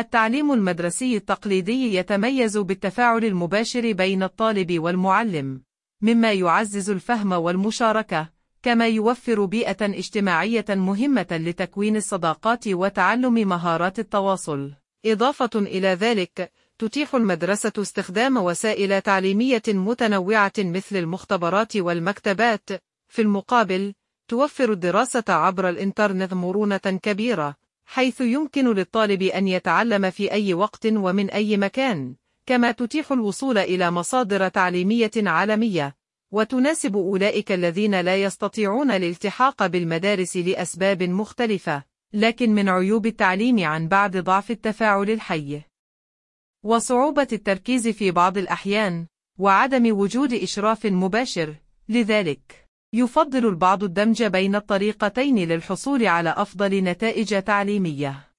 التعليم المدرسي التقليدي يتميز بالتفاعل المباشر بين الطالب والمعلم، مما يعزز الفهم والمشاركة، كما يوفر بيئة اجتماعية مهمة لتكوين الصداقات وتعلم مهارات التواصل. إضافة إلى ذلك، تتيح المدرسة استخدام وسائل تعليمية متنوعة مثل المختبرات والمكتبات. في المقابل، توفر الدراسة عبر الإنترنت مرونة كبيرة، حيث يمكن للطالب أن يتعلم في أي وقت ومن أي مكان، كما تتيح الوصول إلى مصادر تعليمية عالمية، وتناسب أولئك الذين لا يستطيعون الالتحاق بالمدارس لأسباب مختلفة، لكن من عيوب التعليم عن بعد ضعف التفاعل الحي، وصعوبة التركيز في بعض الأحيان، وعدم وجود إشراف مباشر، لذلك يفضل البعض الدمج بين الطريقتين للحصول على أفضل نتائج تعليمية.